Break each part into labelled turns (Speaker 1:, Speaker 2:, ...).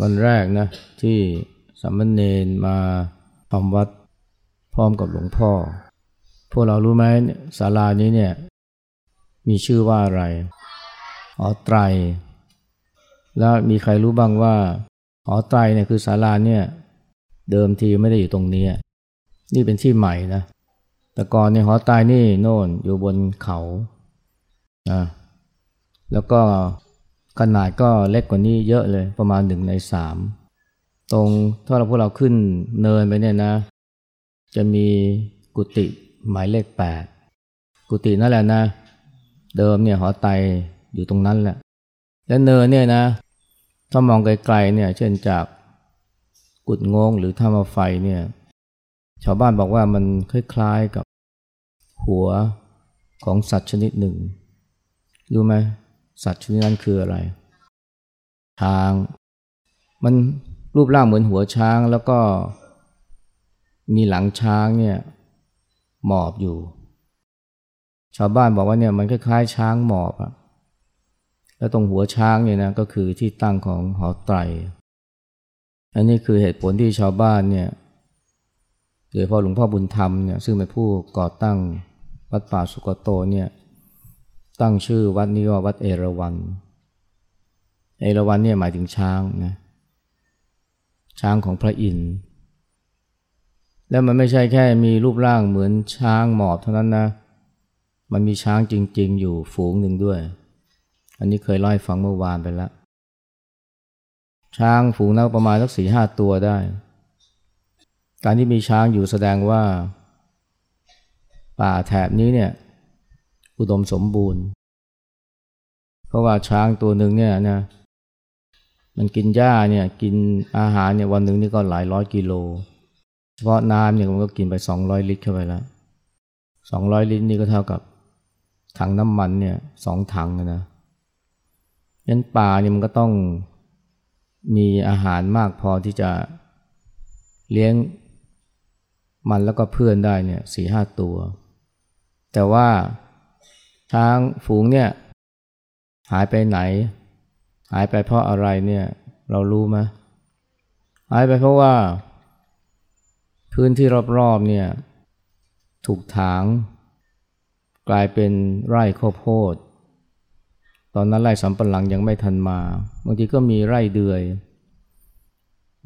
Speaker 1: วันแรกนะที่สัมมเนนมาทำวัดพร้อมกับหลวงพ่อ พวกเรารู้ไหมศาลานี้เนี่ยมีชื่อว่าอะไรหอไตร แล้วมีใครรู้บ้างว่าหอไตรเนี่ยคือศาลาเนี่ยเดิมทีไม่ได้อยู่ตรงนี้ นี่เป็นที่ใหม่นะ แต่ก่อนในหอไตรนี่โน่นอยู่บนเขานะแล้วก็ ขนาดก็เล็กกว่านี้เยอะเลยประมาณหนึ่งในสามตรงถ้าเราพวกเราขึ้นเนินไปเนี่ยนะ จะมีกุฏิหมายเลขแปดกุฏินั่นแหละนะ เดิมเนี่ยหอไตอยู่ตรงนั้นแหละ และเนินเนี่ยนะ ถ้ามองไกลๆเนี่ย เช่นจากกุดงงหรือท่ามาไฟเนี่ย ชาวบ้านบอกว่ามันคล้ายๆกับหัวของสัตว์ชนิดหนึ่งรู้ไหม สัตว์ชนิดนั้นคืออะไร ช้าง มันรูปร่างเหมือนหัวช้างแล้วก็มีหลังช้างเนี่ยหมอบอยู่ ชาวบ้านบอกว่าเนี่ยมันคล้ายๆช้างหมอบอะแล้วตรงหัวช้างเนี่ยนะก็คือที่ตั้งของหอไตร อันนี้คือเหตุผลที่ชาวบ้านเนี่ยโดยเฉพาะหลวงพ่อบุญธรรมเนี่ยซึ่งเป็นผู้ก่อตั้งวัดป่าสุกโตเนี่ย ตั้งชื่อวัดนี้ว่าวัดเอราวันเอราวันเนี่ยหมายถึงช้างนะช้างของพระอินทร์แล้วมันไม่ใช่แค่มีรูปร่างเหมือนช้างหมอบเท่านั้นนะ มันมีช้างจริง ๆ อยู่ฝูงหนึ่งด้วย อันนี้เคยเล่าให้ฟังเมื่อวานไปแล้ว ช้างฝูงนั้นประมาณสักสี่ห้าตัวได้ การที่มีช้างอยู่แสดงว่า ป่าแถบนี้เนี่ย อุดมสมบูรณ์ เพราะว่าช้างตัวหนึ่งเนี่ยนะมันกินหญ้าเนี่ยกินอาหารเนี่ยวันหนึ่งนี่ก็หลายร้อยกิโล เฉพาะน้ำเนี่ยมันก็กินไปสองร้อยลิตรเข้าไปแล้วสองร้อยลิตรนี่ก็เท่ากับถังน้ำมันเนี่ยสองถังนะยันป่าเนี่ยมันก็ต้องมีอาหารมากพอที่จะเลี้ยงมันแล้วก็เพื่อนได้เนี่ยสี่ห้าตัว แต่ว่า ช้างฝูงเนี่ยหายไปไหน หายไปเพราะอะไรเนี่ยเรารู้ไหมหายไปเพราะว่า พื้นที่รอบๆเนี่ยถูกถาง กลายเป็นไร่ข้าวโพด ตอนนั้นไร่สำปะหลังยังไม่ทันมาบางทีก็มีไร่เดือย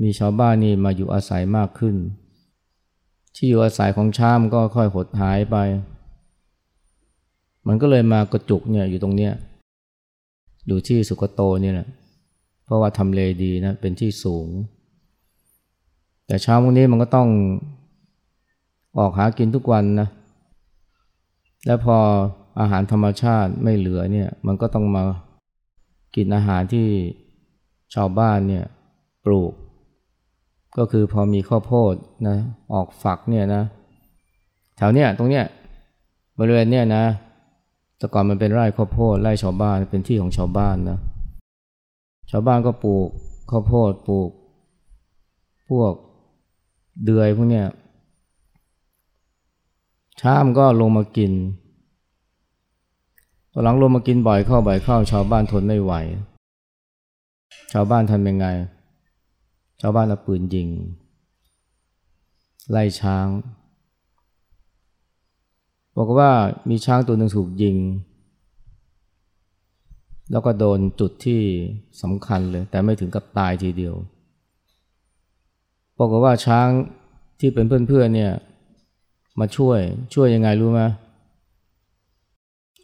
Speaker 1: มีชาวบ้านนี่มาอยู่อาศัยมากขึ้น ที่อยู่อาศัยของช้างก็ค่อยหดหายไป มันก็เลยมากระจุกเนี่ยอยู่ตรงเนี้ยอยู่ที่สุกโตเนี่ยแหละเพราะว่าทำเลดีนะเป็นที่สูง แต่เช้าวันนี้มันก็ต้องออกหากินทุกวันนะและพออาหารธรรมชาติไม่เหลือเนี่ยมันก็ต้องมากินอาหารที่ชาวบ้านเนี่ยปลูก ก็คือพอมีข้าวโพดนะออกฝักเนี่ยนะแถวเนี้ยตรงเนี้ยบริเวณเนี้ยนะ แต่ก่อนมันเป็นไร่ข้าวโพดไร่ชาวบ้านเป็นที่ของชาวบ้านนะชาวบ้านก็ปลูกข้าวโพดปลูก พวกเดือยพวกเนี้ยช้ามก็ลงมากินตอนหลังลงมากินบ่อยเข้าบ่อยเข้า ชาวบ้านทนไม่ไหว ชาวบ้านทำยังไง ชาวบ้านเอาปืนยิง ไล่ช้าง บอกว่ามีช้างตัวหนึ่งถูกยิง แล้วก็โดนจุดที่สำคัญเลย แต่ไม่ถึงกับตายทีเดียวบอกว่าช้างที่เป็นเพื่อนๆเนี่ย มาช่วยช่วยยังไงรู้ไหม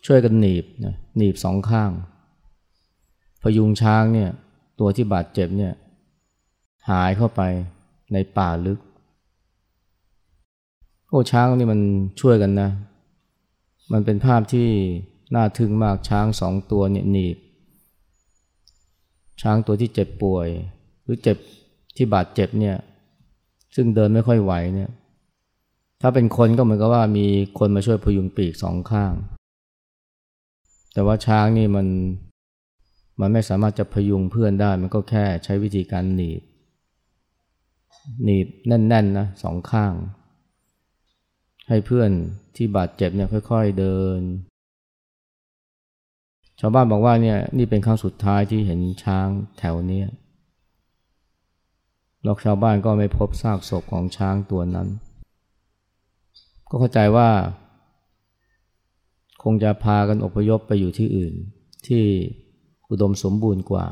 Speaker 1: ช่วยกันหนีบนะหนีบสองข้าง พยุงช้างเนี่ย ตัวที่บาดเจ็บเนี่ย หายเข้าไปในป่าลึก โอ้ช้างนี่มันช่วยกันนะ มันเป็นภาพที่น่าทึ่งมากช้างสองตัวเนี่ยหนีบ ช้างตัวที่เจ็บป่วย หรือเจ็บที่บาดเจ็บเนี่ยซึ่งเดินไม่ค่อยไหวเนี่ยถ้าเป็นคนก็เหมือนกับว่ามีคนมาช่วยพยุงปีกสองข้าง แต่ว่าช้างนี่มันมันไม่สามารถจะพยุงเพื่อนได้ มันก็แค่ใช้วิธีการหนีบ หนีบแน่นๆนะสองข้าง ให้เพื่อนที่บาดเจ็บเนี่ยค่อย ๆเดิน ชาวบ้านบอกว่าเนี่ยนี่เป็นครั้งสุดท้ายที่เห็นช้างแถวนี้แล้วชาวบ้านก็ไม่พบซากศพของช้างตัวนั้น ก็เข้าใจว่า คงจะพากันอพยพไปอยู่ที่อื่น ที่อุดมสมบูรณ์กว่า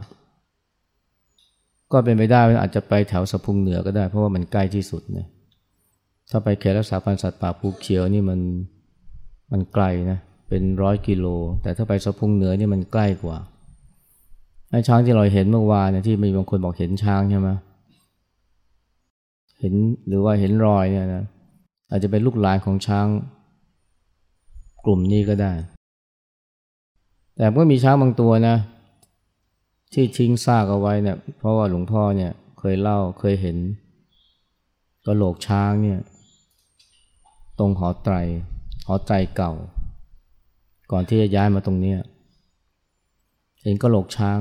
Speaker 1: ก็เป็นไปได้อาจจะไปแถวสะพุงเหนือก็ได้เพราะว่ามันใกล้ที่สุดเนี่ย ถ้าไปเขตรักษาพันธุ์สัตว์ป่าภูเขียวนี่มันมันไกลนะเป็นร้อยกิโล แต่ถ้าไปสะพุงเหนือนี่มันใกล้กว่าไอ้ช้างที่เราเห็นเมื่อวานเนี่ยที่มีบางคนบอกเห็นช้างใช่ไหมเห็นหรือว่าเห็นรอยเนี่ยนะอาจจะเป็นลูกหลานของช้างกลุ่มนี้ก็ได้ แต่ก็มีช้างบางตัวนะ ที่ทิ้งซากเอาไว้เนี่ยเพราะว่าหลวงพ่อเนี่ยเคยเล่าเคยเห็นกระโหลกช้างเนี่ย ตรงหอไตรหอไตรเก่า ก่อนที่จะย้ายมาตรงนี้เห็นกระโหลกช้าง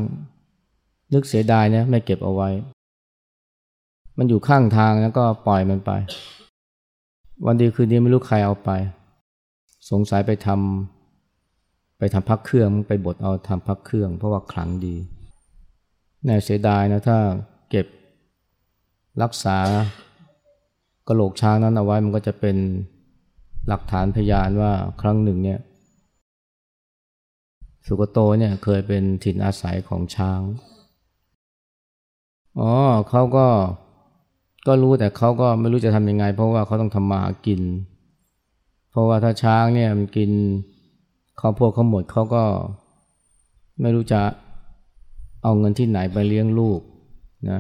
Speaker 1: นึกเสียดายนะไม่เก็บเอาไว้ มันอยู่ข้างทางแล้วก็ปล่อยมันไป วันดีคืนดีไม่รู้ใครเอาไป สงสัยไปทำไปทำพักเครื่องไปบดเอาทำพักเครื่อง เพราะว่าขลังดีแน่เสียดายนะถ้าเก็บรักษากระโหลกช้างนั้นเอาไว้มันก็จะเป็น หลักฐานพยานว่าครั้งหนึ่งเนี่ย สุกโตเนี่ยเคยเป็นถิ่นอาศัยของช้าง อ๋อเขาก็ก็รู้แต่เขาก็ไม่รู้จะทำยังไง เพราะว่าเขาต้องทำมาหากิน เพราะว่าถ้าช้างเนี่ยมันกินข้าวโพดเขาหมดเขาก็ไม่รู้จะเอาเงินที่ไหนไปเลี้ยงลูกนะ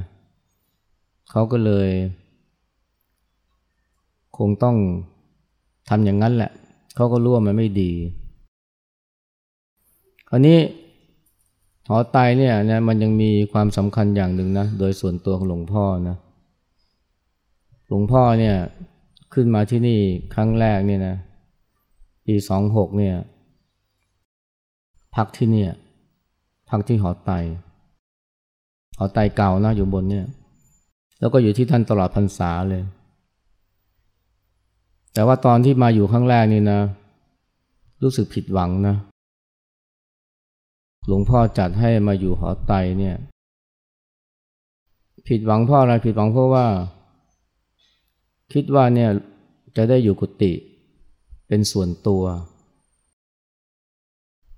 Speaker 1: เขาก็เลย คงต้อง ทำอย่างนั้นแหละ เขาก็รู้ว่ามันไม่ดี คราวนี้หอไตเนี่ยนะมันยังมีความสำคัญอย่างหนึ่งนะ โดยส่วนตัวของหลวงพ่อนะ หลวงพ่อเนี่ยขึ้นมาที่นี่ครั้งแรกเนี่ยนะ ปีสองหกเนี่ย พักที่เนี่ย พักที่หอไต หอไตเก่านะอยู่บนเนี่ย แล้วก็อยู่ที่ท่านตลอดพรรษาเลย แต่ว่าตอนที่มาอยู่ครั้งแรกนี่นะ รู้สึกผิดหวังนะ หลวงพ่อจัดให้มาอยู่หอไตเนี่ย ผิดหวังเพราะอะไรผิดหวังเพราะว่า คิดว่าเนี่ยจะได้อยู่กุฏิเป็นส่วนตัว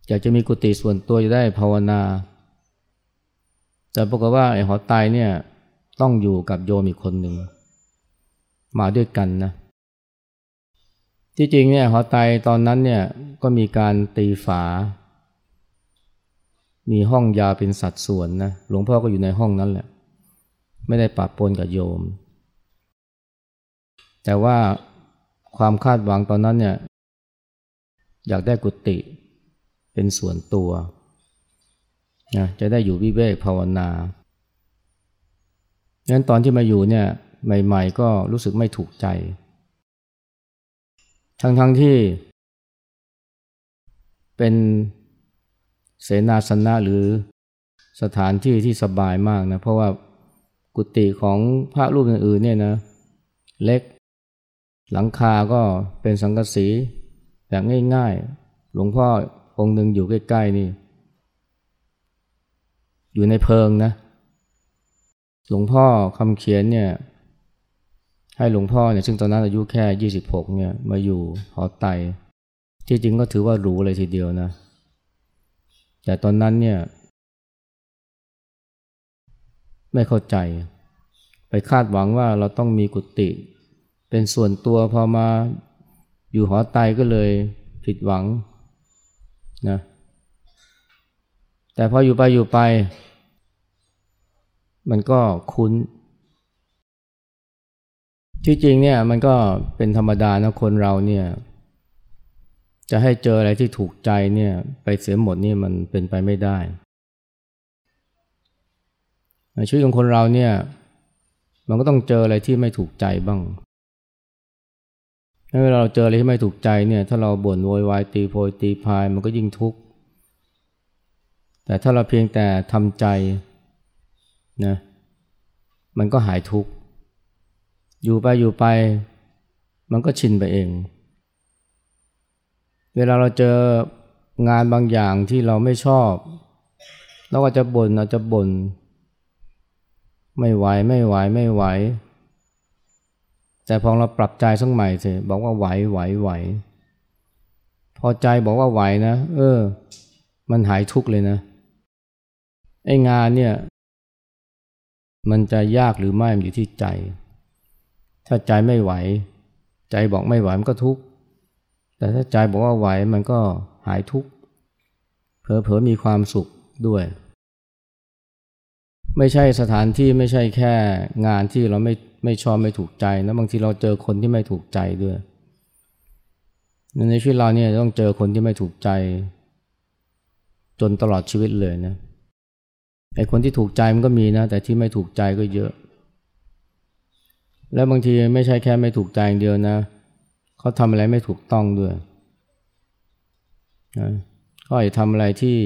Speaker 1: อยากจะมีกุฏิส่วนตัวจะได้ภาวนา แต่ปรากฏว่าไอ้หอไตเนี่ยต้องอยู่กับโยมอีกคนหนึ่งมาด้วยกันนะ ที่จริงเนี่ยหอไตตอนนั้นเนี่ยก็มีการตีฝา มีห้องยาเป็นสัดส่วนนะหลวงพ่อก็อยู่ในห้องนั้นแหละ ไม่ได้ปะปนกับโยม แต่ว่าความคาดหวังตอนนั้นเนี่ยอยากได้กุฏิเป็นส่วนตัวนะจะได้อยู่วิเวกภาวนางั้นตอนที่มาอยู่เนี่ยใหม่ ๆ ก็รู้สึกไม่ถูกใจ ทั้งๆทที่ เป็นเสนาสนะหรือสถานที่ที่สบายมากนะ เพราะว่ากุฏิของพระรูปอื่นๆเนี่ยนะ เล็ก หลังคาก็เป็นสังกะสีแบบง่ายๆ หลวงพ่อองค์หนึ่งอยู่ใกล้ๆนี่ อยู่ในเพิงนะ หลวงพ่อคำเขียนเนี่ย ให้หลวงพ่อเนี่ยซึ่งตอนนั้นอายุแค่ยี่สิบหกเนี่ยมาอยู่หอไตที่จริงก็ถือว่าหรูเลยทีเดียวนะแต่ตอนนั้นเนี่ย ไม่เข้าใจ ไปคาดหวังว่าเราต้องมีกุฏิเป็นส่วนตัวพอมาอยู่หอไตก็เลยผิดหวังนะแต่พออยู่ไปอยู่ไป มันก็คุ้น ที่จริงเนี่ยมันก็เป็นธรรมดานะคนเราเนี่ย จะให้เจออะไรที่ถูกใจเนี่ย ไปเสียหมดนี่มันเป็นไปไม่ได้ชีวิตของคนเราเนี่ย มันก็ต้องเจออะไรที่ไม่ถูกใจบ้างถ้าเราเจออะไรที่ไม่ถูกใจเนี่ย ถ้าเราบ่นโวยวายตีโพยตีพายมันก็ยิ่งทุกข์แต่ถ้าเราเพียงแต่ทำใจนะมันก็หายทุกข์ อยู่ไปอยู่ไป มันก็ชินไปเอง เวลาเราเจองานบางอย่างที่เราไม่ชอบ เราก็จะบน่นเราจะบน่นไม่ไหวไม่ไหวไม่ไหว แต่พอเราปรับใจสักใหม่สิบอกว่าไหวไหวไหวพอใจบอกว่าไหวนะ เออ มันหายทุกข์เลยนะไอ้งานเนี่ย มันจะยากหรือไม่มันอยู่ที่ใจ ถ้าใจไม่ไหว ใจบอกไม่ไหวมันก็ทุกข์แต่ถ้าใจบอกว่าไหวมันก็หายทุกข์เผลอๆมีความสุขด้วย ไม่ใช่สถานที่ไม่ใช่แค่งานที่เราไม่ไม่ชอบไม่ถูกใจนะบางทีเราเจอคนที่ไม่ถูกใจด้วย ในชีวิตเราเนี่ยต้องเจอคนที่ไม่ถูกใจ จนตลอดชีวิตเลยนะไอ้คนที่ถูกใจมันก็มีนะ แต่ที่ไม่ถูกใจก็เยอะ แล้วบางทีไม่ใช่แค่ไม่ถูกใจอย่างเดียวนะ เขาทำอะไรไม่ถูกต้องด้วยนะเขาอาจจะทำอะไรที่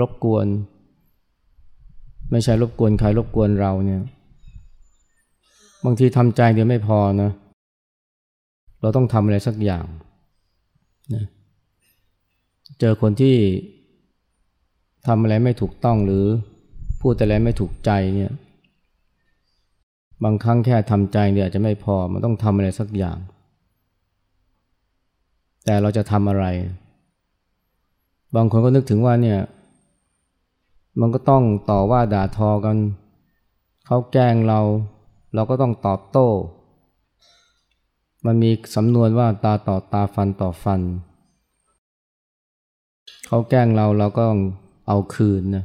Speaker 1: รบกวน ไม่ใช่รบกวนใครรบกวนเราเนี่ย บางทีทำใจเดียวไม่พอนะ เราต้องทำอะไรสักอย่างนะเจอคนที่ทำอะไรไม่ถูกต้องหรือพูดอะไรไม่ถูกใจเนี่ย บางครั้งแค่ทำใจเดียวจะไม่พอ มันต้องทำอะไรสักอย่าง แต่เราจะทำอะไร บางคนก็นึกถึงว่าเนี่ย มันก็ต้องต่อว่าด่าทอกัน เขาแกล้งเรา เราก็ต้องตอบโต้ มันมีสำนวนว่าตาต่อตาฟันต่อฟัน เขาแกล้งเราเราก็ต้องเอาคืนนะ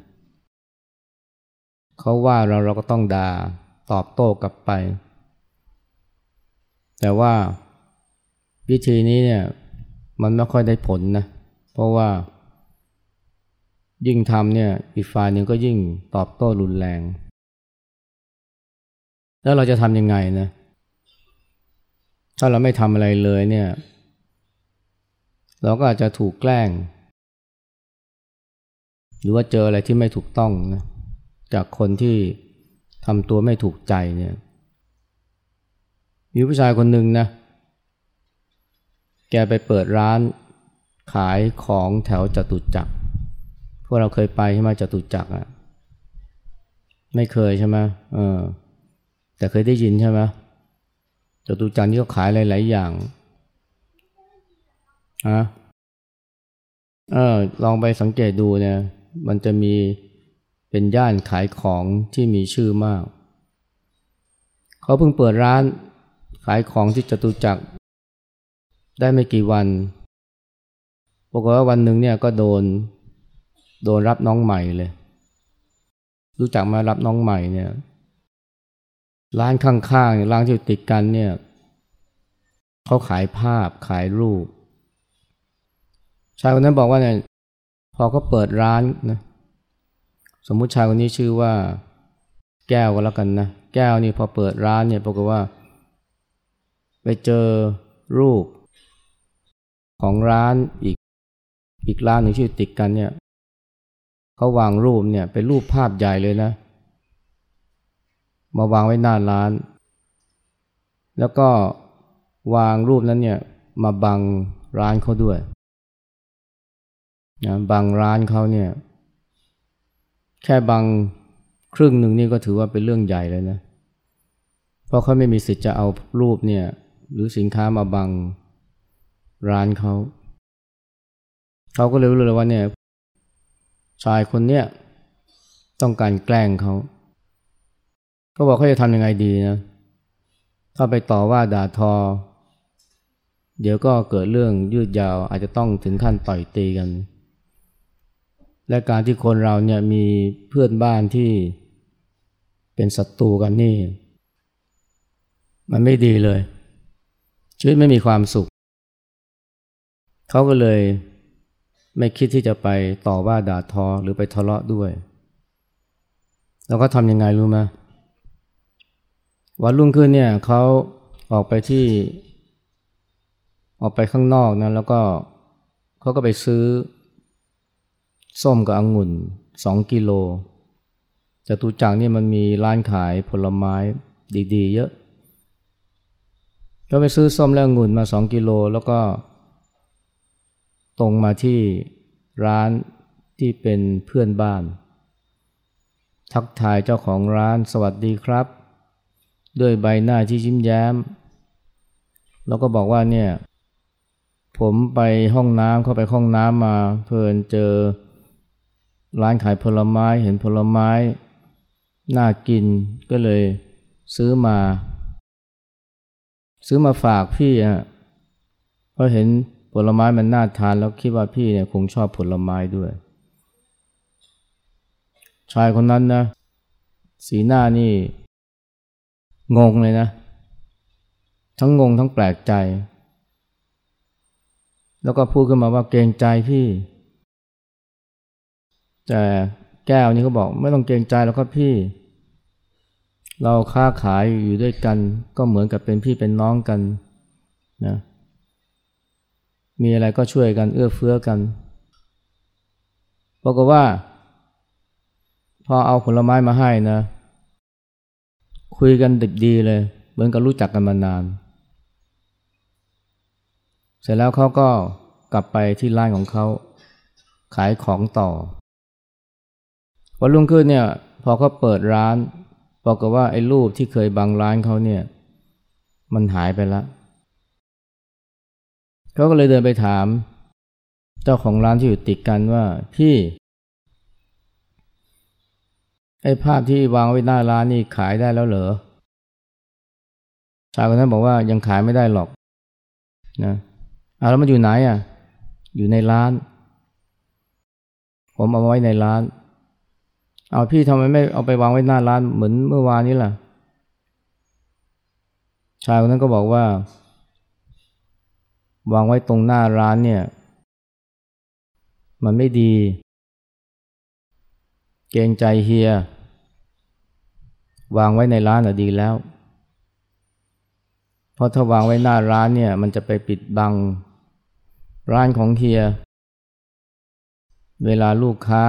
Speaker 1: เขาว่าเราเราก็ต้องด่า ตอบโต้กลับไป แต่ว่าวิธีนี้เนี่ยมันไม่ค่อยได้ผลนะ เพราะว่ายิ่งทำเนี่ยอีกฝ่ายหนึ่งก็ยิ่งตอบโต้รุนแรง แล้วเราจะทำยังไงนะ ถ้าเราไม่ทำอะไรเลยเนี่ย เราก็อาจจะถูกแกล้ง หรือว่าเจออะไรที่ไม่ถูกต้องนะจากคนที่ ทำตัวไม่ถูกใจเนี่ยมีผู้ชายคนหนึ่งนะ แกไปเปิดร้านขายของแถวจตุจักร พวกเราเคยไปใช่ไหมจตุจักรอะ ไม่เคยใช่ไหมเออ แต่เคยได้ยินใช่ไหมจตุจักรนี่เขาขายหลาย ๆ อย่างฮะเออ ลองไปสังเกตดูเนี่ย มันจะมี เป็นย่านขายของที่มีชื่อมาก เขาเพิ่งเปิดร้านขายของที่จตุจักร ได้ไม่กี่วันปรากฏว่าวันหนึ่งเนี่ยก็โดนโดนรับน้องใหม่เลย รู้จักมารับน้องใหม่เนี่ย ร้านข้างๆร้านที่ติดกันเนี่ยเขาขายภาพขายรูปชายคนนั้นบอกว่าเนี่ยพอเขาเปิดร้านนะ สมมุติชายคนนี้ชื่อว่า แก้วก็แล้วกันนะ แก้วนี่พอเปิดร้านเนี่ยปรากฏว่า ไปเจอรูป ของร้านอีก อีกร้านหนึ่งชื่อติดกันเนี่ยเขาวางรูปเนี่ยเป็นรูปภาพใหญ่เลยนะ มาวางไว้หน้าร้าน แล้วก็วางรูปนั้นเนี่ยมาบังร้านเขาด้วยนะบังร้านเขาเนี่ย แค่บางครึ่งหนึ่งนี่ก็ถือว่าเป็นเรื่องใหญ่เลยนะ เพราะเขาไม่มีสิทธิ์จะเอารูปเนี่ยหรือสินค้ามาบังร้านเขา เขาก็เลยรู้เลยว่าเนี่ยชายคนเนี้ยต้องการแกล้งเขา ก็บอกเขาจะทำยังไงดีนะ ถ้าไปต่อว่าด่าทอ เดี๋ยวก็เกิดเรื่องยืดยาวอาจจะต้องถึงขั้นต่อยตีกัน และการที่คนเราเนี่ยมีเพื่อนบ้านที่เป็นศัตรูกันนี่ มันไม่ดีเลย ชีวิตไม่มีความสุข เขาก็เลยไม่คิดที่จะไปต่อว่าด่าทอหรือไปทะเลาะด้วย แล้วก็ทำยังไงรู้ไหมวันรุ่งขึ้นเนี่ยเขาออกไปที่ ออกไปข้างนอกนะแล้วก็เขาก็ไปซื้อ ส้มกับองุ่นสองกิโลจตุจักรนี่มันมีร้านขายผลไม้ดีๆ เยอะ ก็ไปซื้อส้มและองุ่นมาสองกิโลแล้วก็ตรงมาที่ร้านที่เป็นเพื่อนบ้าน ทักทายเจ้าของร้านสวัสดีครับ ด้วยใบหน้าที่ยิ้มแย้ม แล้วก็บอกว่าเนี่ย ผมไปห้องน้ำเข้าไปห้องน้ำมาเพลินเจอ ร้านขายผลไม้เห็นผลไม้ น่ากินก็เลยซื้อมา ซื้อมาฝากพี่อะเพราะเห็นผลไม้มันน่าทานแล้วคิดว่าพี่เนี่ยคงชอบผลไม้ด้วย ชายคนนั้นนะ สีหน้านี่ งงเลยนะ ทั้งงงทั้งแปลกใจ แล้วก็พูดขึ้นมาว่าเกรงใจพี่ แต่แก้วนี่เขาบอกไม่ต้องเกรงใจแล้วก็พี่ เราค้าขายอยู่ด้วยกัน ก็เหมือนกับเป็นพี่เป็นน้องกันนะมีอะไรก็ช่วยกันเอื้อเฟื้อกันบอกว่า พอเอาผลไม้มาให้นะ คุยกันดิบดีเลย เหมือนกับรู้จักกันมานาน เสร็จแล้วเขาก็กลับไปที่ร้านของเขาขายของต่อ วันรุ่งขึ้นเนี่ยพอเขาเปิดร้านบอกกว่าไอ้รูปที่เคยบังร้านเขาเนี่ย มันหายไปแล้วเขาก็เลยเดินไปถาม เจ้าของร้านที่อยู่ติดกันว่าพี่ไอ้ภาพที่วางไว้หน้าร้านนี่ขายได้แล้วเหรอชายคนนั้นบอกว่ายังขายไม่ได้หรอกนะเอาแล้วมันอยู่ไหนอะ อยู่ในร้าน ผมเอาไว้ในร้าน เอาพี่ทำไมไม่เอาไปวางไว้หน้าร้านเหมือนเมื่อวานนี้ล่ะ ชายคนนั้นก็บอกว่า วางไว้ตรงหน้าร้านเนี่ย มันไม่ดี เกรงใจเฮีย วางไว้ในร้านอะดีแล้ว เพราะถ้าวางไว้หน้าร้านเนี่ย มันจะไปปิดบังร้านของเฮีย เวลาลูกค้า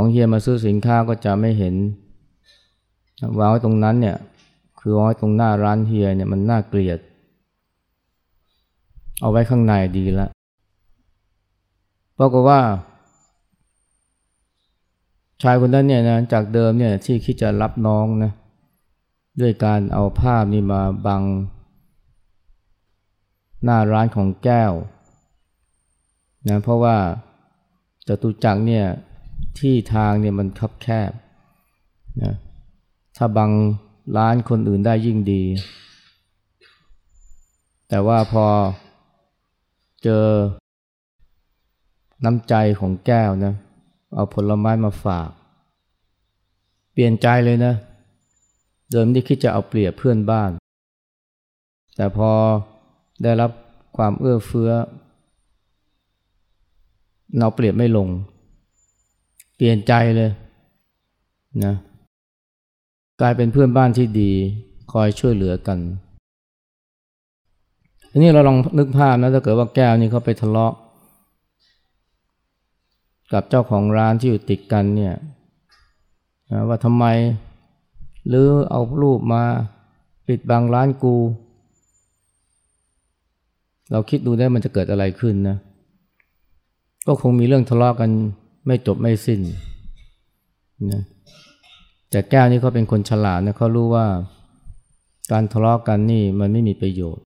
Speaker 1: ของเฮียมาซื้อสินค้าก็จะไม่เห็นวางไว้ตรงนั้นเนี่ยคือวางไว้ตรงหน้าร้านเฮียเนี่ยมันน่าเกลียด เอาไว้ข้างในดีล้วเพราะว่า ชายคนนั้นเนี่ยนะจากเดิมเนี่ยที่คิดจะรับน้องนะด้วยการเอาภาพนี่มาบัง หน้าร้านของแก้วนะเพราะว่าจตุจักรเนี่ย ที่ทางเนี่ยมันคับแคบนะถ้าบังร้านคนอื่นได้ยิ่งดี แต่ว่าพอเจอน้ำใจของแก้วนะ เอาผลไม้มาฝาก เปลี่ยนใจเลยนะ เดิมที่คิดจะเอาเปรียบเพื่อนบ้าน แต่พอได้รับความเอื้อเฟื้อเราเปรียบไม่ลง เปลี่ยนใจเลยนะกลายเป็นเพื่อนบ้านที่ดีคอยช่วยเหลือกันทีนี้เราลองนึกภาพนะถ้าเกิดว่าแก้วนี่เขาไปทะเลาะ กับเจ้าของร้านที่อยู่ติดกันเนี่ยนะว่าทำไมหรือเอารูปมาปิดบังร้านกู เราคิดดูได้มันจะเกิดอะไรขึ้นนะ ก็คงมีเรื่องทะเลาะกัน ไม่จบไม่สิ้นนะแต่แก้วนี่เขาเป็นคนฉลาดนะเขารู้ว่าการทะเลาะกันนี่มันไม่มีประโยชน์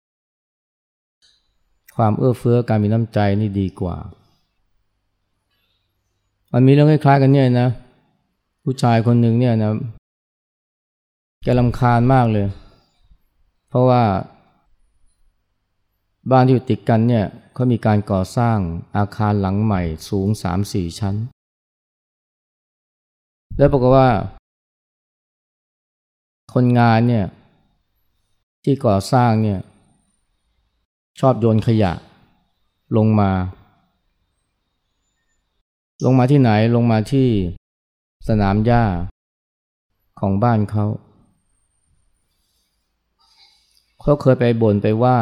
Speaker 1: ความเอื้อเฟื้อการมีน้ำใจนี่ดีกว่า มันมีเรื่องคล้ายๆกันเนี่ยนะ ผู้ชายคนหนึ่งเนี่ยนะแกลำคาญมากเลย เพราะว่า บ้านที่อยู่ติดกันเนี่ยเขามีการก่อสร้างอาคารหลังใหม่สูงสามสี่ชั้น แล้วปรากฏว่า คนงานเนี่ยที่ก่อสร้างเนี่ยชอบโยนขยะลงมา ลงมาที่ไหนลงมาที่สนามหญ้าของบ้านเขา เขาเคยไปบ่นไปว่า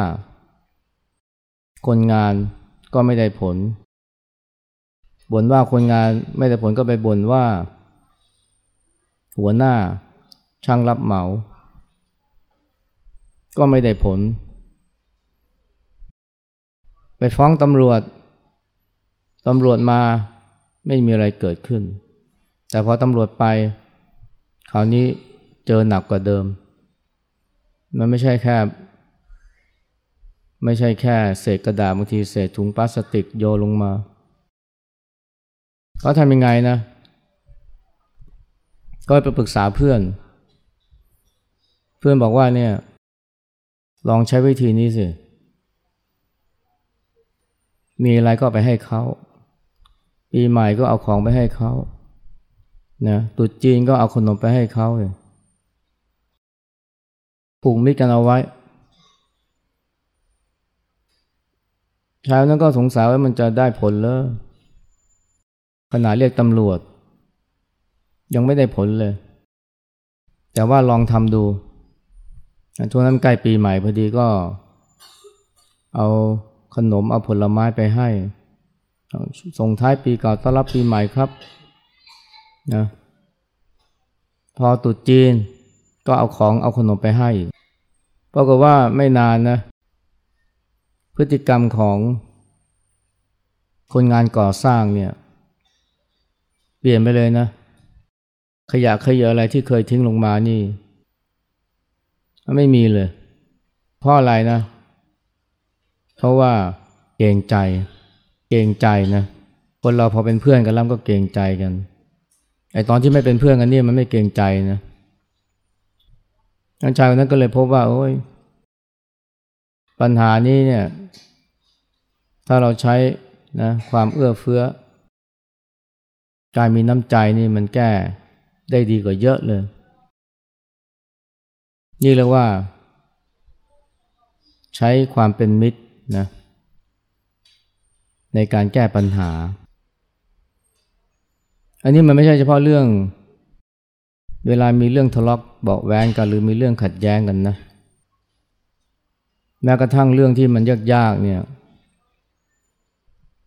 Speaker 1: คนงานก็ไม่ได้ผลบ่นว่าคนงานไม่ได้ผลก็ไปบ่นว่า หัวหน้าช่างรับเหมา ก็ไม่ได้ผล ไปฟ้องตำรวจตำรวจมาไม่มีอะไรเกิดขึ้น แต่พอตำรวจไปคราวนี้เจอหนักกว่าเดิม มันไม่ใช่แค่ ไม่ใช่แค่เศษกระดาษบางทีเศษถุงพลาสติกโยนลงมาเขาทำยังไงนะ ก็ไปปรึกษาเพื่อน เพื่อนบอกว่าเนี่ย ลองใช้วิธีนี้สิ มีอะไรก็ไปให้เขาปีใหม่ก็เอาของไปให้เขานะตุดจีนก็เอาขนมไปให้เขาเลยผูกมิตรกันเอาไว้ ชายนั้นก็สงสัยว่ามันจะได้ผลเลยขณะเรียกตำรวจ ยังไม่ได้ผลเลย แต่ว่าลองทำดูช่วงนั้นใกล้ปีใหม่พอดีก็ เอาขนมเอาผลไม้ไปให้ส่งท้ายปีเก่าต้อนรับปีใหม่ครับนะพอตุดจีนก็เอาของเอาขนมไปให้ปรากฏว่าไม่นานนะ พฤติกรรมของคนงานก่อสร้างเนี่ย เปลี่ยนไปเลยนะ ขยะขยะอะไรที่เคยทิ้งลงมานี่ ไม่มีเลย เพราะอะไรนะ เพราะว่าเกรงใจ เกรงใจนะ คนเราพอเป็นเพื่อนกันแล้วก็เกรงใจกัน ไอตอนที่ไม่เป็นเพื่อนกันเนี่ยมันไม่เกรงใจนะอาจารย์คนนั้นก็เลยพบว่า โอ้ย ปัญหานี้เนี่ย ถ้าเราใช้นะความเอื้อเฟื้อ การมีน้ำใจนี่มันแก้ได้ดีกว่าเยอะเลย นี่เรียกว่า ใช้ความเป็นมิตรนะในการแก้ปัญหา อันนี้มันไม่ใช่เฉพาะเรื่อง เวลามีเรื่องทะเลาะเบาแวงกันหรือมีเรื่องขัดแย้งกันนะ แม้กระทั่งเรื่องที่มันยากๆเนี่ย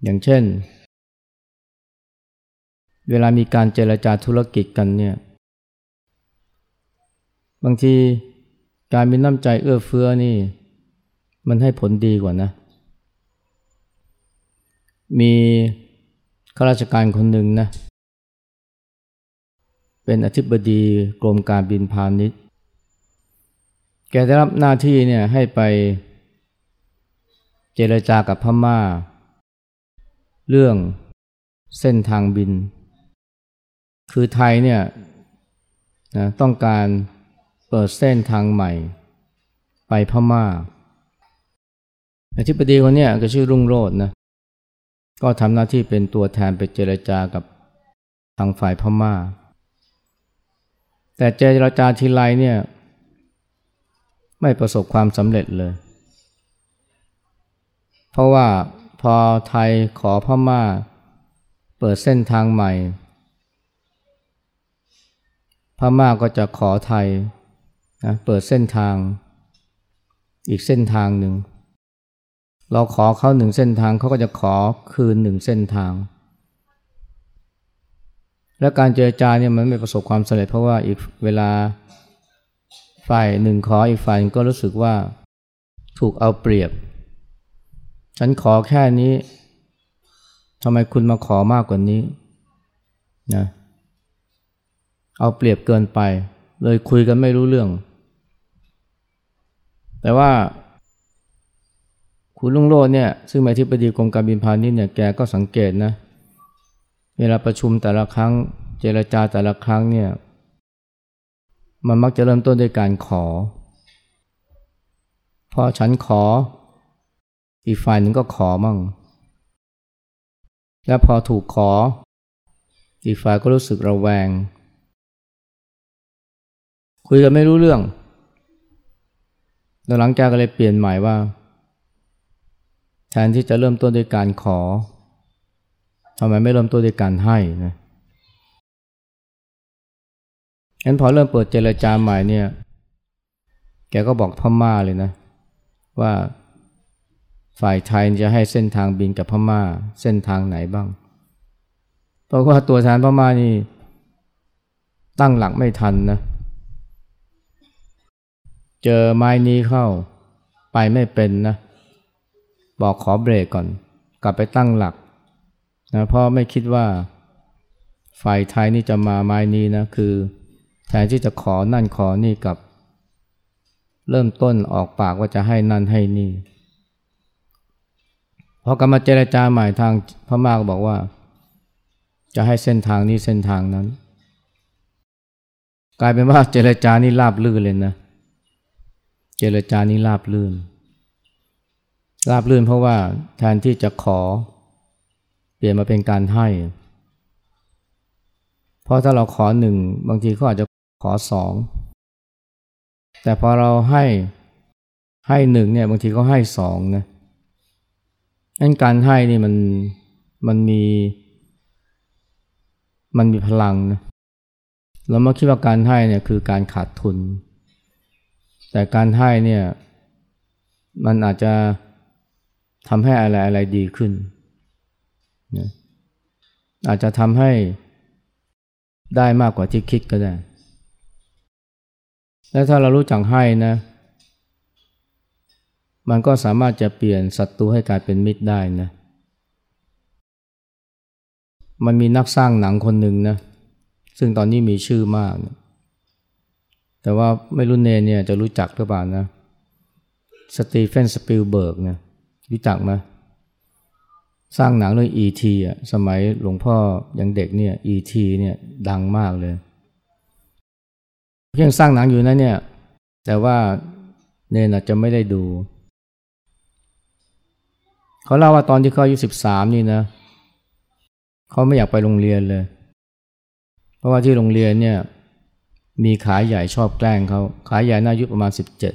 Speaker 1: อย่างเช่น เวลามีการเจรจาธุรกิจกันเนี่ย บางทีการมีน้ำใจเอื้อเฟื้อนี่ มันให้ผลดีกว่านะ มีข้าราชการคนหนึ่งนะ เป็นอธิบดีกรมการบินพาณิชย์ แกได้รับหน้าที่เนี่ยให้ไปเจรจากับพม่า เรื่องเส้นทางบิน คือไทยเนี่ยนะต้องการเปิดเส้นทางใหม่ไปพม่าอธิบดีคนนี้ก็ชื่อรุ่งโรจน์นะก็ทำหน้าที่เป็นตัวแทนไปเจรจากับทางฝ่ายพม่า แต่เจรจาทีไรเนี่ยไม่ประสบความสำเร็จเลย เพราะว่า อไทยขอพม่า เปิดเส้นทางใหม่ พม่าก็จะขอไทยนะเปิดเส้นทาง อีกเส้นทางหนึ่ง เราขอเขาหนึ่งเส้นทางเขาก็จะขอคืนหนึ่งเส้นทาง และการเจรจาเนี่ยมันไม่ประสบความสำเร็จเพราะว่าอีกเวลาฝ่ายหนึ่งขออีกฝ่ายก็รู้สึกว่าถูกเอาเปรียบ ฉันขอแค่นี้ทำไมคุณมาขอมากกว่านี้นะเอาเปรียบเกินไป เลยคุยกันไม่รู้เรื่อง แต่ว่า คุณลุงโรดเนี่ย ซึ่งหมายที่ปดีกรมการบินพาณิชย์เนี่ยแกก็สังเกตนะ เวลาประชุมแต่ละครั้ง เจรจาแต่ละครั้งเนี่ย มันมักจะเริ่มต้นด้วยการขอ พอฉันขอ อีกฝ่ายหนึ่งก็ขอมั่ง แล้วพอถูกขอ อีกฝ่ายก็รู้สึกระแวง คุยกันไม่รู้เรื่องแล้วหลังจากก็เลยเปลี่ยนใหม่ว่า แทนที่จะเริ่มต้นด้วยการขอทำไมไม่เริ่มต้นด้วยการให้นะงั้นพอเริ่มเปิดเจรจาใหม่เนี่ย แกก็บอกพม่าเลยนะ ว่า ฝ่ายไทยจะให้เส้นทางบินกับพม่าเส้นทางไหนบ้าง เพราะว่าตัวแทนพม่านี่ตั้งหลักไม่ทันนะ เจอไม้นี้เข้าไปไม่เป็นนะ บอกขอเบรกก่อน กลับไปตั้งหลักนะเพราะไม่คิดว่าฝ่ายไทยนี่จะมาไม้นี้นะ คือแทนที่จะขอนั่นขอนี่กับ เริ่มต้นออกปากว่าจะให้นั่นให้นี่ พอกลับมาเจรจาใหม่ทางพม่าก็บอกว่า จะให้เส้นทางนี้เส้นทางนั้น กลายเป็นว่าเจรจานี่ราบลื่นเลยนะ เจรจานี่ราบลื่น ราบลื่นเพราะว่าแทนที่จะขอ เปลี่ยนมาเป็นการให้ เพราะถ้าเราขอหนึ่งบางทีเขาอาจจะขอสองแต่พอเราให้ให้หนึ่งเนี่ยบางทีก็ให้สองนะ งั้นการให้นี่มันมันมี มันมีพลังนะเรามาคิดว่าการให้เนี่ยคือการขาดทุน แต่การให้เนี่ย มันอาจจะทำให้อะไรอะไรดีขึ้นนะอาจจะทำให้ได้มากกว่าที่คิดก็ได้ และถ้าเรารู้จักให้นะ มันก็สามารถจะเปลี่ยนศัตรูให้กลายเป็นมิตรได้นะมันมีนักสร้างหนังคนหนึ่งนะซึ่งตอนนี้มีชื่อมากนะแต่ว่าไม่รู้เณรเนี่ยจะรู้จักหรือเปล่านะสตีเฟนสปิลเบิร์กนะรู้จักไหมสร้างหนังเรื่อง E.T. อะสมัยหลวงพ่อยังเด็กเนี่ย E.T. เนี่ยดังมากเลยเพียงสร้างหนังอยู่นะเนี่ยแต่ว่าเณรอาจจะไม่ได้ดู เขาเล่าว่าตอนที่เขาอายุสิบสามนี่นะเขาไม่อยากไปโรงเรียนเลย เพราะว่าที่โรงเรียนเนี่ยมีขาใหญ่ชอบแกล้งเขาขาใหญ่น่าอายุประมาณสิบเจ็ด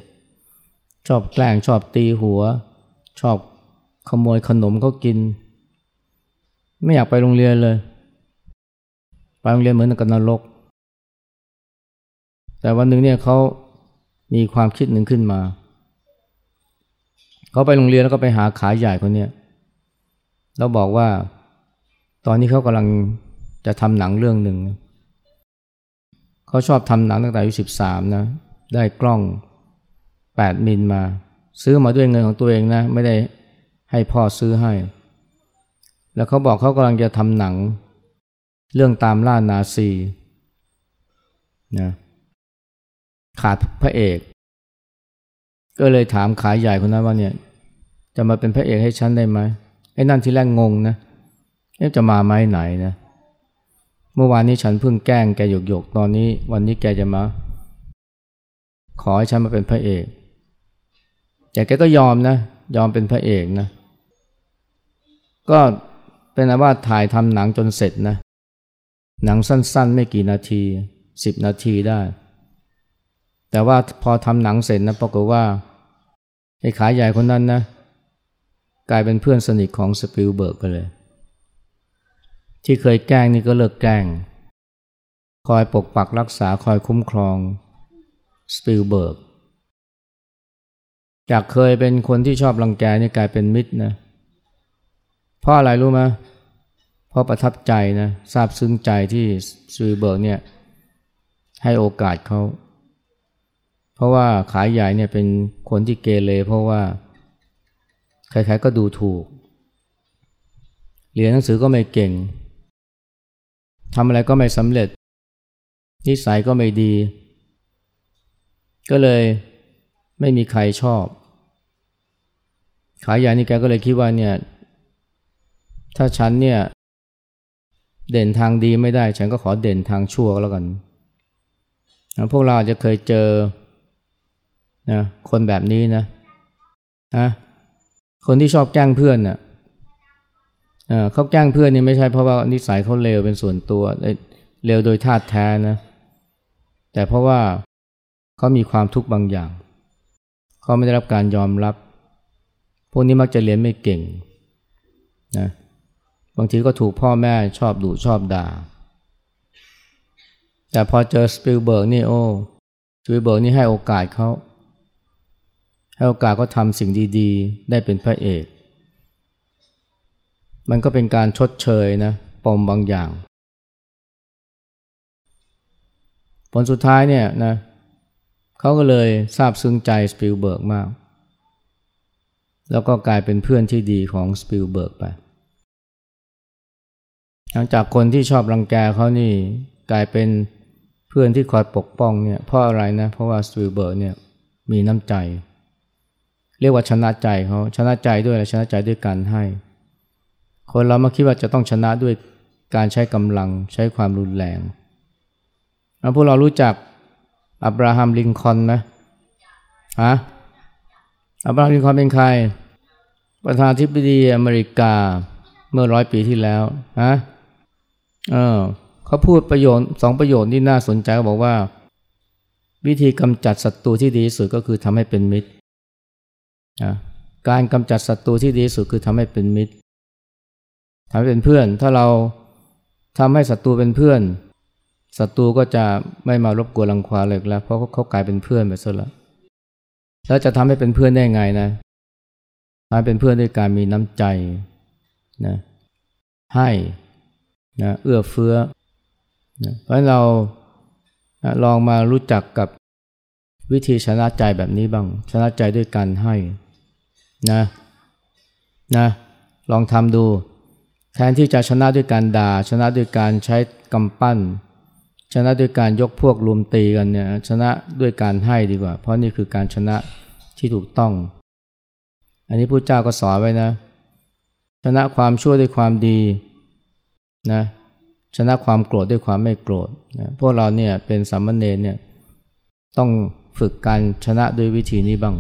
Speaker 1: ชอบแกล้งชอบตีหัว ชอบขโมยขนมเขากิน ไม่อยากไปโรงเรียนเลย ไปโรงเรียนเหมือนกับนรก แต่วันหนึ่งเนี่ยเขามีความคิดหนึ่งขึ้นมา เขาไปโรงเรียนแล้วก็ไปหาขายใหญ่คนเนี้ยแล้วบอกว่า ตอนนี้เขากำลังจะทำหนังเรื่องหนึ่งเขาชอบทำหนังตั้งแต่อายุสิบสามนะได้กล้องแปดมิลมา ซื้อมาด้วยเงินของตัวเองนะ ไม่ได้ให้พ่อซื้อให้ แล้วเขาบอกเขากำลังจะทำหนัง เรื่องตามล่านาซีนะขาดพระเอก ก็เลยถามขายใหญ่คนนั้นว่าเนี่ยจะมาเป็นพระเอกให้ฉันได้ไหมไอ้นั่นที่แรกงงนะจะมาไหมไหนนะเมื่อวานนี้ฉันเพิ่งแกล้งแกหยกหยกตอนนี้ วันนี้แกจะมา ขอให้ฉันมาเป็นพระเอกแต่แกก็ยอมนะ ยอมเป็นพระเอกนะ ก็เป็นนว่าถ่ายทำหนังจนเสร็จนะ หนังสั้นๆ ไม่กี่นาทีสิบนาทีได้ แต่ว่าพอทำหนังเสร็จนะปรากฏว่า ไอ้ขาใหญ่คนนั้นนะ กลายเป็นเพื่อนสนิทของสปิลเบิร์กไปเลย ที่เคยแกล้งนี่ก็เลิกแกล้ง คอยปกปักรักษาคอยคุ้มครองสปิลเบิร์กจากเคยเป็นคนที่ชอบรังแกนี่กลายเป็นมิตรนะเพราะอะไรรู้ไหมเพราะประทับใจนะซาบซึ้งใจที่สปิลเบิร์กเนี่ยให้โอกาสเขา เพราะว่าขาใหญ่เนี่ยเป็นคนที่เกเรเพราะว่าใครๆก็ดูถูก เรียนหนังสือก็ไม่เก่งทำอะไรก็ไม่สำเร็จ นิสัยก็ไม่ดี ก็เลยไม่มีใครชอบ ขายใหญ่นี่แกก็เลยคิดว่าเนี่ยถ้าฉันเนี่ยเด่นทางดีไม่ได้ ฉันก็ขอเด่นทางชั่วก็แล้วกัน พวกเราอาจจะเคยเจอ นะคนแบบนี้นะนะคนที่ชอบแกล้งเพื่อนนะ่ะเขาแกล้งเพื่อนนี่ไม่ใช่เพราะว่านิสัยเขาเลวเป็นส่วนตัวเลวโดยธาตุแท้นะ แต่เพราะว่าเขามีความทุกข์บางอย่างเขาไม่ได้รับการยอมรับ พวกนี้มักจะเรียนไม่เก่งนะบางทีก็ถูกพ่อแม่ชอบดุชอบด่า แต่พอเจอสปิลเบิร์กนี่โอ้สปิลเบิร์กนี่ให้โอกาสเขา ให้โอกาสเขาทำสิ่งดีๆ ได้เป็นพระเอก มันก็เป็นการชดเชยนะปมบางอย่าง ผลสุดท้ายเนี่ยนะเขาก็เลยซาบซึ้งใจสปิลเบิร์กมาก แล้วก็กลายเป็นเพื่อนที่ดีของสปิลเบิร์กไป หลังจากคนที่ชอบรังแกเขานี่กลายเป็นเพื่อนที่คอยปกป้องเนี่ยเพราะอะไรนะ เพราะว่าสปิลเบิร์กเนี่ยมีน้ำใจ เรียกว่าชนะใจเขาชนะใจด้วยอะไรชนะใจด้วยการให้ คนเรามาคิดว่าจะต้องชนะด้วยการใช้กำลังใช้ความรุนแรงแล้วพวกเรารู้จักอับราฮัมลิงคอนไหมฮะอับราฮัมลิงคอนเป็นใคร ประธานาธิบดีอเมริกาเมื่อร้อยปีที่แล้วฮะเออเขาพูดประโยชน์สองประโยชน์ที่น่าสนใจเขาบอกว่า วิธีกำจัดศัตรูที่ดีที่สุดก็คือทำให้เป็นมิตร นะการกำจัดศัตรูที่ดีที่สุดคือทำให้เป็นมิตรทำให้เป็นเพื่อน ถ้าเราทำให้ศัตรูเป็นเพื่อนศัตรูก็จะไม่มารบกวนรังควานเลยแล้ว เพราะเขากลายเป็นเพื่อนไปซะแล้วแล้วจะทำให้เป็นเพื่อนได้ไงนะทำเป็นเพื่อนด้วยการมีน้ำใจนะให้นะเอื้อเฟื้อนะเพราะเรานะลองมารู้จักกับวิธีชนะใจแบบนี้บ้าง ชนะใจด้วยการให้ นะนะลองทำดู แทนที่จะชนะด้วยการด่า ชนะด้วยการใช้กำปั้น ชนะด้วยการยกพวกรุมตีกันเนี่ยชนะด้วยการให้ดีกว่า เพราะนี่คือการชนะที่ถูกต้อง อันนี้พระเจ้าก็สอนไว้นะ ชนะความชั่วด้วยความดีนะชนะความโกรธด้วยความไม่โกรธนะพวกเราเนี่ยเป็นสามเณรเนี่ยต้องฝึกการชนะด้วยวิธีนี้บ้าง